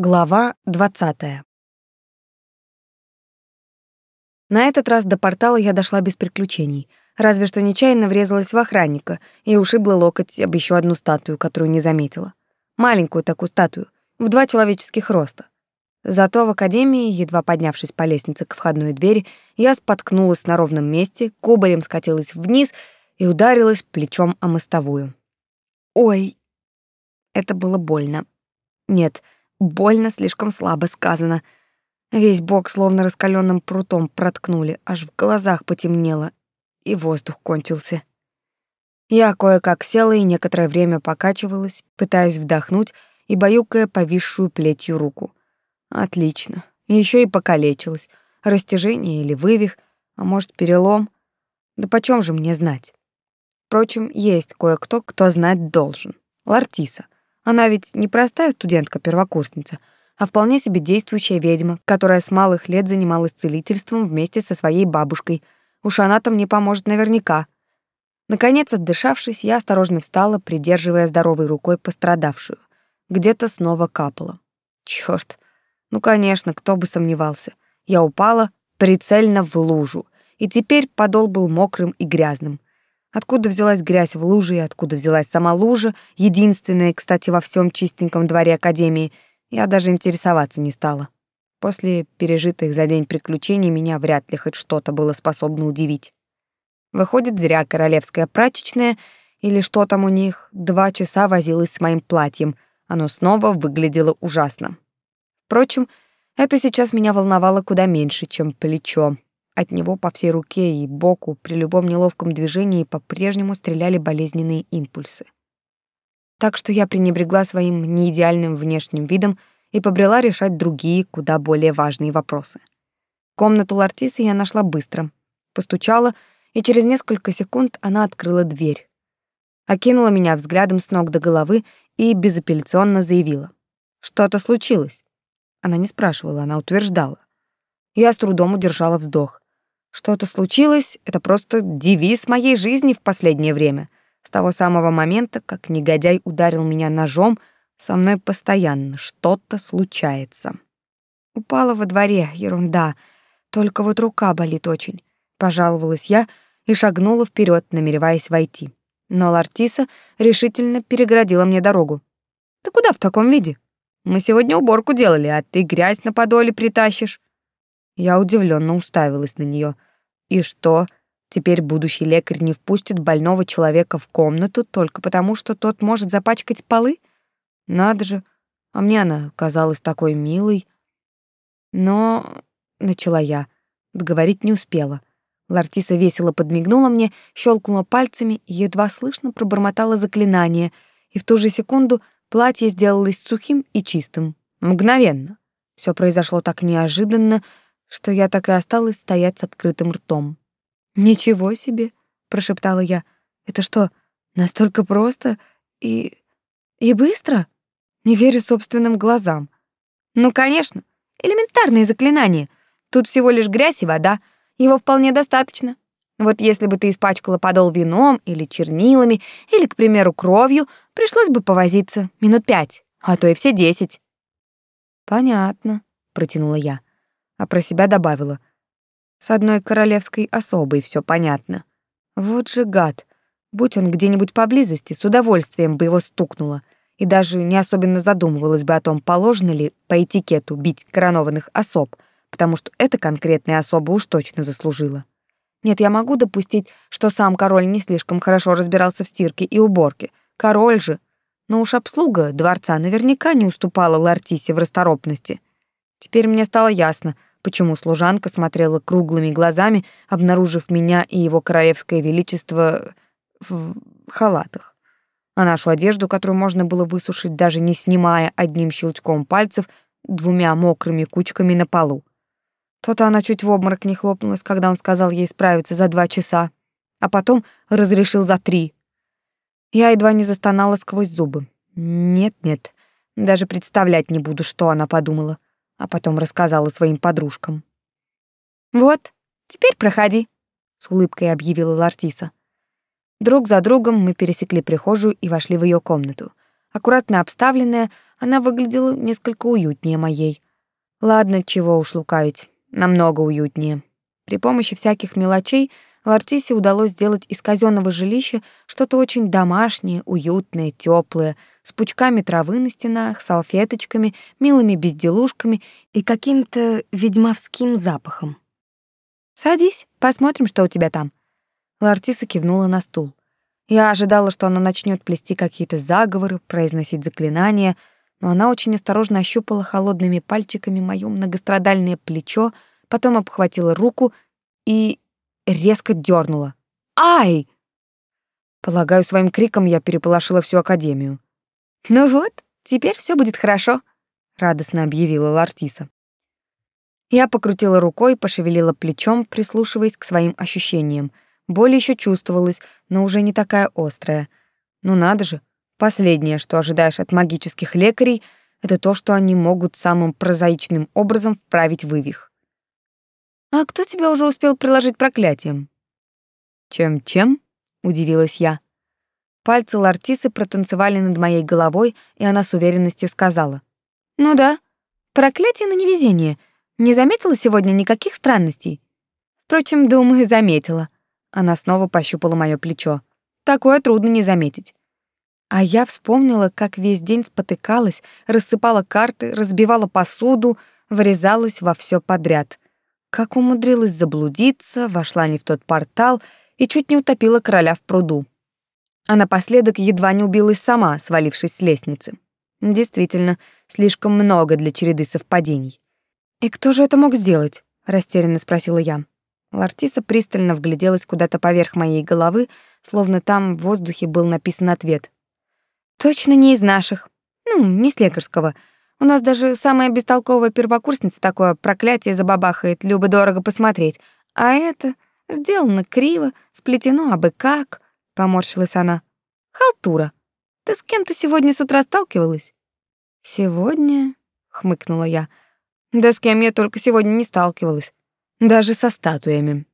Глава 20. На этот раз до портала я дошла без приключений, разве что нечаянно врезалась в охранника и ушибла локоть об еще одну статую, которую не заметила. Маленькую такую статую, в два человеческих роста. Зато в академии, едва поднявшись по лестнице к входной двери, я споткнулась на ровном месте, кубарем скатилась вниз и ударилась плечом о мостовую. Ой, это было больно. Нет, — Больно слишком слабо сказано. Весь бок словно раскаленным прутом проткнули, аж в глазах потемнело, и воздух кончился. Я кое-как села и некоторое время покачивалась, пытаясь вдохнуть и баюкая повисшую плетью руку. Отлично. Еще и покалечилась. Растяжение или вывих, а может, перелом. Да почем же мне знать? Впрочем, есть кое-кто, кто знать должен. Лартиса — она ведь не простая студентка-первокурсница, а вполне себе действующая ведьма, которая с малых лет занималась целительством вместе со своей бабушкой. Уж она-то мне поможет наверняка. Наконец, отдышавшись, я осторожно встала, придерживая здоровой рукой пострадавшую. Где-то снова капало. Чёрт. Ну, конечно, кто бы сомневался. Я упала прицельно в лужу, и теперь подол был мокрым и грязным. Откуда взялась грязь в луже и откуда взялась сама лужа, единственная, кстати, во всем чистеньком дворе академии, я даже интересоваться не стала. После пережитых за день приключений меня вряд ли хоть что-то было способно удивить. Выходит, зря королевская прачечная или что там у них, два часа возилась с моим платьем. Оно снова выглядело ужасно. Впрочем, это сейчас меня волновало куда меньше, чем плечо. От него по всей руке и боку при любом неловком движении по-прежнему стреляли болезненные импульсы. Так что я пренебрегла своим неидеальным внешним видом и побрела решать другие, куда более важные вопросы. Комнату Лартисы я нашла быстро. Постучала, и через несколько секунд она открыла дверь. Окинула меня взглядом с ног до головы и безапелляционно заявила. «Что-то случилось?» Она не спрашивала, она утверждала. Я с трудом удержала вздох. Что-то случилось — это просто девиз моей жизни в последнее время. С того самого момента, как негодяй ударил меня ножом, со мной постоянно что-то случается. Упала во дворе, ерунда. Только вот рука болит очень. Пожаловалась я и шагнула вперед, намереваясь войти. Но Лартиса решительно переградила мне дорогу. «Ты куда в таком виде? Мы сегодня уборку делали, а ты грязь на подоле притащишь». Я удивленно уставилась на нее. И что? Теперь будущий лекарь не впустит больного человека в комнату только потому, что тот может запачкать полы? Надо же, а мне она казалась такой милой. Но начала я, договорить не успела. Лартиса весело подмигнула мне, щелкнула пальцами и едва слышно пробормотала заклинание, и в ту же секунду платье сделалось сухим и чистым. Мгновенно. Все произошло так неожиданно, что я так и осталась стоять с открытым ртом. «Ничего себе!» — прошептала я. «Это что, настолько просто и... и быстро?» Не верю собственным глазам. «Ну, конечно, элементарные заклинания. Тут всего лишь грязь и вода. Его вполне достаточно. Вот если бы ты испачкала подол вином или чернилами, или, к примеру, кровью, пришлось бы повозиться минут пять, а то и все десять». «Понятно», — протянула я а про себя добавила. С одной королевской особой все понятно. Вот же гад. Будь он где-нибудь поблизости, с удовольствием бы его стукнуло. И даже не особенно задумывалась бы о том, положено ли по этикету бить коронованных особ, потому что эта конкретная особа уж точно заслужила. Нет, я могу допустить, что сам король не слишком хорошо разбирался в стирке и уборке. Король же. Но уж обслуга дворца наверняка не уступала Лартисе в расторопности. Теперь мне стало ясно — почему служанка смотрела круглыми глазами, обнаружив меня и его королевское величество в халатах. А нашу одежду, которую можно было высушить, даже не снимая одним щелчком пальцев, двумя мокрыми кучками на полу. То-то она чуть в обморок не хлопнулась, когда он сказал ей справиться за два часа, а потом разрешил за три. Я едва не застонала сквозь зубы. Нет-нет, даже представлять не буду, что она подумала а потом рассказала своим подружкам. «Вот, теперь проходи», — с улыбкой объявила Лартиса. Друг за другом мы пересекли прихожую и вошли в ее комнату. Аккуратно обставленная, она выглядела несколько уютнее моей. Ладно, чего уж лукавить, намного уютнее. При помощи всяких мелочей Лартисе удалось сделать из казенного жилища что-то очень домашнее, уютное, теплое, с пучками травы на стенах, салфеточками, милыми безделушками и каким-то ведьмовским запахом. «Садись, посмотрим, что у тебя там». Лартиса кивнула на стул. Я ожидала, что она начнет плести какие-то заговоры, произносить заклинания, но она очень осторожно ощупала холодными пальчиками моё многострадальное плечо, потом обхватила руку и резко дернула. «Ай!» Полагаю, своим криком я переполошила всю академию. «Ну вот, теперь все будет хорошо», — радостно объявила Лартиса. Я покрутила рукой, пошевелила плечом, прислушиваясь к своим ощущениям — Боль еще чувствовалась, но уже не такая острая. Ну надо же, последнее, что ожидаешь от магических лекарей, это то, что они могут самым прозаичным образом вправить вывих. «А кто тебя уже успел приложить проклятием?» «Чем-чем?» — удивилась я. Пальцы Лартисы протанцевали над моей головой, и она с уверенностью сказала. «Ну да, проклятие на невезение. Не заметила сегодня никаких странностей?» Впрочем, думаю, заметила. Она снова пощупала моё плечо. Такое трудно не заметить. А я вспомнила, как весь день спотыкалась, рассыпала карты, разбивала посуду, врезалась во всё подряд. Как умудрилась заблудиться, вошла не в тот портал и чуть не утопила короля в пруду. А напоследок едва не убилась сама, свалившись с лестницы. Действительно, слишком много для череды совпадений. «И кто же это мог сделать?» — растерянно спросила я. Лартиса пристально вгляделась куда-то поверх моей головы, словно там в воздухе был написан ответ. «Точно не из наших. Ну, не с лекарского. У нас даже самая бестолковая первокурсница такое проклятие забабахает, любо дорого посмотреть. А это сделано криво, сплетено абы как», — поморщилась она. «Халтура. Ты с кем-то сегодня с утра сталкивалась?» «Сегодня?» — хмыкнула я. «Да с кем я только сегодня не сталкивалась даже со статуями.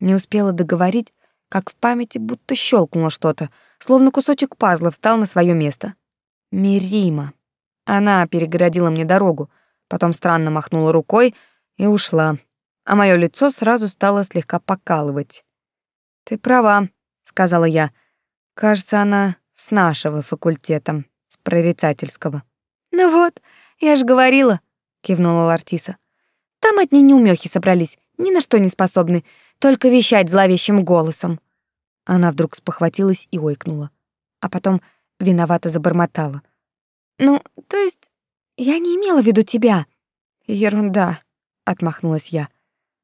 Не успела договорить, как в памяти будто щелкнуло что-то, словно кусочек пазла встал на свое место. Мирима. Она перегородила мне дорогу, потом странно махнула рукой и ушла, а мое лицо сразу стало слегка покалывать. «Ты права», — сказала я. «Кажется, она с нашего факультета, с прорицательского». «Ну вот, я же говорила», — кивнула Лартиса. Там одни неумехи собрались, ни на что не способны, только вещать зловещим голосом. Она вдруг спохватилась и ойкнула, а потом виновато забормотала. «Ну, то есть, я не имела в виду тебя». «Ерунда», — отмахнулась я.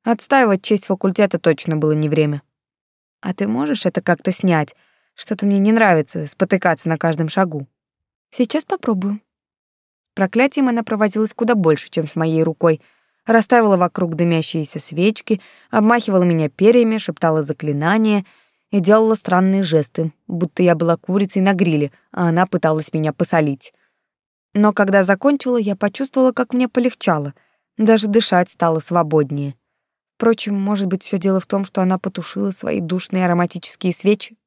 Отстаивать честь факультета точно было не время. «А ты можешь это как-то снять? Что-то мне не нравится спотыкаться на каждом шагу». «Сейчас попробую». Проклятием она провозилась куда больше, чем с моей рукой — расставила вокруг дымящиеся свечки, обмахивала меня перьями, шептала заклинания и делала странные жесты, будто я была курицей на гриле, а она пыталась меня посолить. Но когда закончила, я почувствовала, как мне полегчало, даже дышать стало свободнее. Впрочем, может быть, все дело в том, что она потушила свои душные ароматические свечи?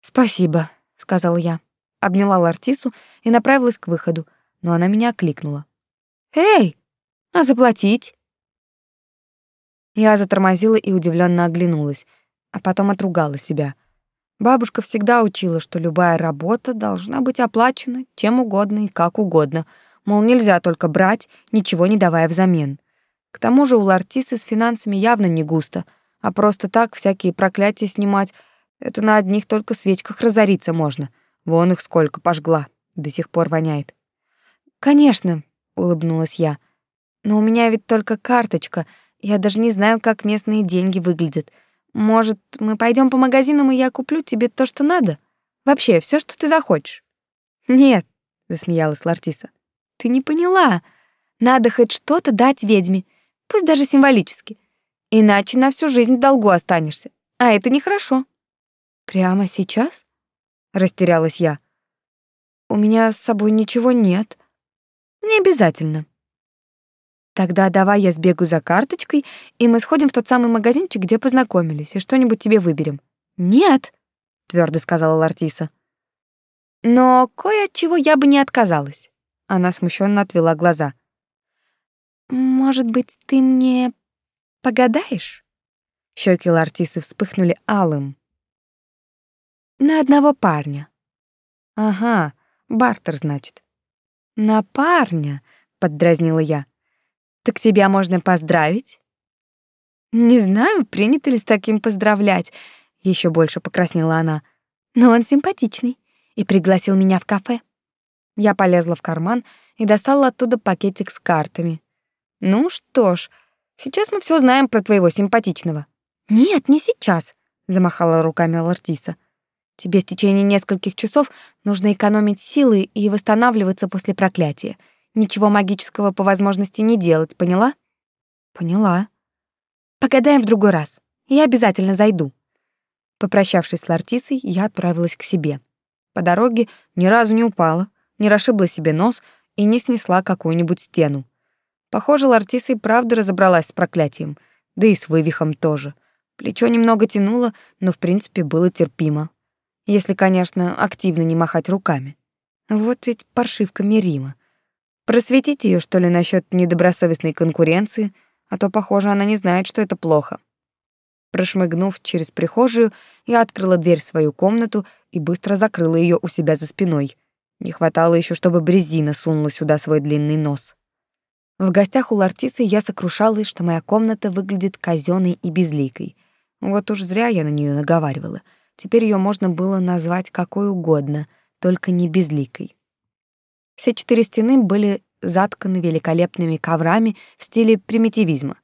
«Спасибо», — сказала я. Обняла Лартису и направилась к выходу, но она меня окликнула. «Эй!» А заплатить? Я затормозила и удивленно оглянулась, а потом отругала себя. Бабушка всегда учила, что любая работа должна быть оплачена чем угодно и как угодно, мол, нельзя только брать, ничего не давая взамен. К тому же у Лартисы с финансами явно не густо, а просто так всякие проклятия снимать — это на одних только свечках разориться можно. Вон их сколько пожгла, до сих пор воняет. «Конечно», — улыбнулась я, — но у меня ведь только карточка. Я даже не знаю, как местные деньги выглядят. Может, мы пойдем по магазинам, и я куплю тебе то, что надо? Вообще, все, что ты захочешь. Нет, засмеялась Лартиса. Ты не поняла. Надо хоть что-то дать ведьме, пусть даже символически. Иначе на всю жизнь в долгу останешься. А это нехорошо. Прямо сейчас? Растерялась я. У меня с собой ничего нет. Не обязательно. Тогда давай я сбегу за карточкой, и мы сходим в тот самый магазинчик, где познакомились, и что-нибудь тебе выберем. Нет, твердо сказала Лартиса. Но кое от чего я бы не отказалась. Она смущенно отвела глаза. Может быть, ты мне погадаешь? Щеки Лартисы вспыхнули алым. На одного парня. Ага, бартер, значит. На парня, поддразнила я. Так тебя можно поздравить? Не знаю, принято ли с таким поздравлять, еще больше покраснела она. Но он симпатичный и пригласил меня в кафе. Я полезла в карман и достала оттуда пакетик с картами. Ну что ж, сейчас мы все знаем про твоего симпатичного. Нет, не сейчас, замахала руками Лартиса. Тебе в течение нескольких часов нужно экономить силы и восстанавливаться после проклятия. Ничего магического по возможности не делать, поняла? Поняла. Погадаем в другой раз. Я обязательно зайду. Попрощавшись с Лартисой, я отправилась к себе. По дороге ни разу не упала, не расшибла себе нос и не снесла какую-нибудь стену. Похоже, Лартиса и правда разобралась с проклятием, да и с вывихом тоже. Плечо немного тянуло, но в принципе было терпимо. Если, конечно, активно не махать руками. Вот ведь паршивка Мирима. Просветить ее, что ли, насчет недобросовестной конкуренции, а то, похоже, она не знает, что это плохо. Прошмыгнув через прихожую, я открыла дверь в свою комнату и быстро закрыла ее у себя за спиной. Не хватало еще, чтобы Брезина сунула сюда свой длинный нос. В гостях у Лартисы я сокрушалась, что моя комната выглядит казенной и безликой. Вот уж зря я на нее наговаривала — Теперь ее можно было назвать какой угодно, только не безликой. Все четыре стены были затканы великолепными коврами в стиле примитивизма.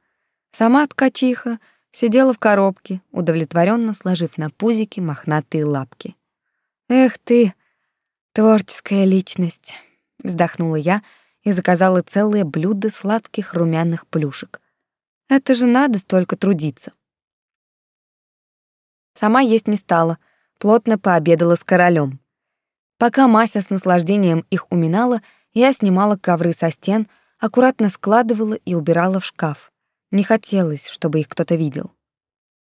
Сама ткачиха сидела в коробке, удовлетворенно сложив на пузике мохнатые лапки. «Эх ты, творческая личность!» — вздохнула я и заказала целое блюдо сладких румяных плюшек. «Это же надо столько трудиться!» Сама есть не стала, плотно пообедала с королем. Пока Мася с наслаждением их уминала, я снимала ковры со стен, аккуратно складывала и убирала в шкаф. Не хотелось, чтобы их кто-то видел.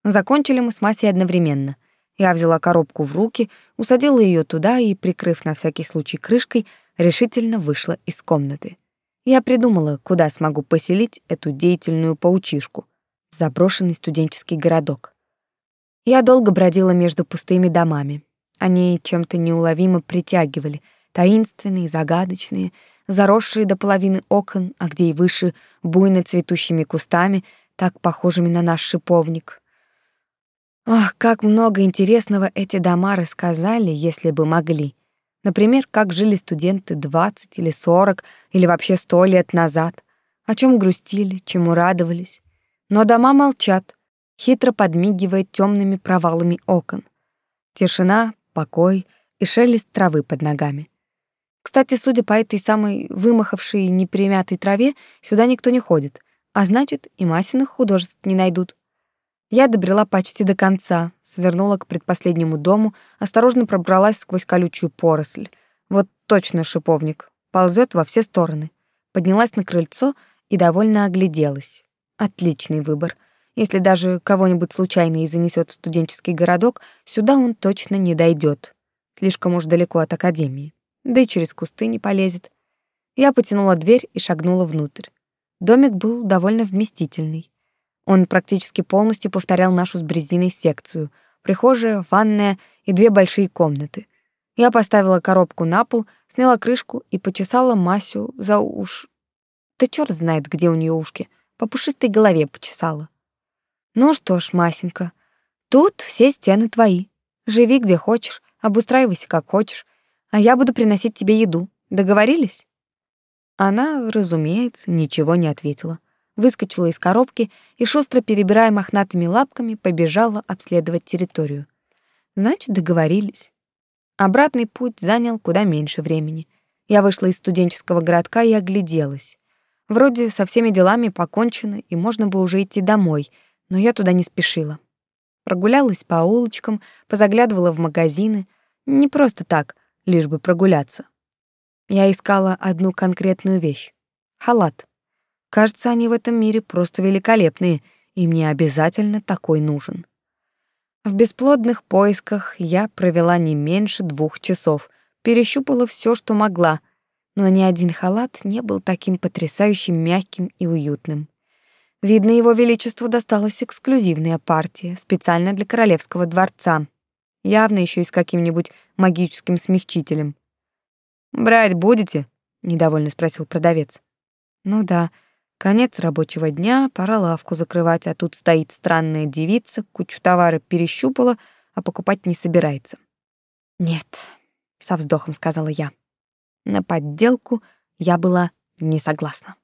Закончили мы с Масей одновременно. Я взяла коробку в руки, усадила ее туда и, прикрыв на всякий случай крышкой, решительно вышла из комнаты. Я придумала, куда смогу поселить эту деятельную паучишку — в заброшенный студенческий городок. Я долго бродила между пустыми домами. Они чем-то неуловимо притягивали, таинственные, загадочные, заросшие до половины окон, а где и выше, буйно цветущими кустами, так похожими на наш шиповник. Ах, как много интересного эти дома рассказали, если бы могли. Например, как жили студенты 20 или 40 или вообще 100 лет назад, о чем грустили, чему радовались. Но дома молчат, хитро подмигивая темными провалами окон. Тишина, покой и шелест травы под ногами. Кстати, судя по этой самой вымахавшей непримятой траве, сюда никто не ходит, а значит, и масляных художеств не найдут. Я добрела почти до конца, свернула к предпоследнему дому, осторожно пробралась сквозь колючую поросль. Вот точно шиповник, ползет во все стороны. Поднялась на крыльцо и довольно огляделась. Отличный выбор. Если даже кого-нибудь случайно и занесет в студенческий городок, сюда он точно не дойдет. Слишком уж далеко от академии. Да и через кусты не полезет. Я потянула дверь и шагнула внутрь. Домик был довольно вместительный. Он практически полностью повторял нашу с Брезиной секцию. Прихожая, ванная и две большие комнаты. Я поставила коробку на пол, сняла крышку и почесала Масю за уш... Да чёрт знает, где у неё ушки. По пушистой голове почесала. Ну что ж, Масенька, тут все стены твои. Живи где хочешь, обустраивайся как хочешь, а я буду приносить тебе еду. Договорились? Она, разумеется, ничего не ответила. Выскочила из коробки и, шустро перебирая мохнатыми лапками, побежала обследовать территорию. Значит, договорились. Обратный путь занял куда меньше времени. Я вышла из студенческого городка и огляделась. Вроде со всеми делами покончено, и можно бы уже идти домой — но я туда не спешила. Прогулялась по улочкам, позаглядывала в магазины, не просто так, лишь бы прогуляться. Я искала одну конкретную вещь — халат. Кажется, они в этом мире просто великолепные, и мне обязательно такой нужен. В бесплодных поисках я провела не меньше двух часов, перещупала все, что могла. но ни один халат не был таким потрясающим мягким и уютным. Видно, его величеству досталась эксклюзивная партия, специально для королевского дворца. Явно еще и с каким-нибудь магическим смягчителем. «Брать будете?» — недовольно спросил продавец. «Ну да, конец рабочего дня, пора лавку закрывать, а тут стоит странная девица, кучу товара перещупала, а покупать не собирается». «Нет», — со вздохом сказала я. На подделку я была не согласна.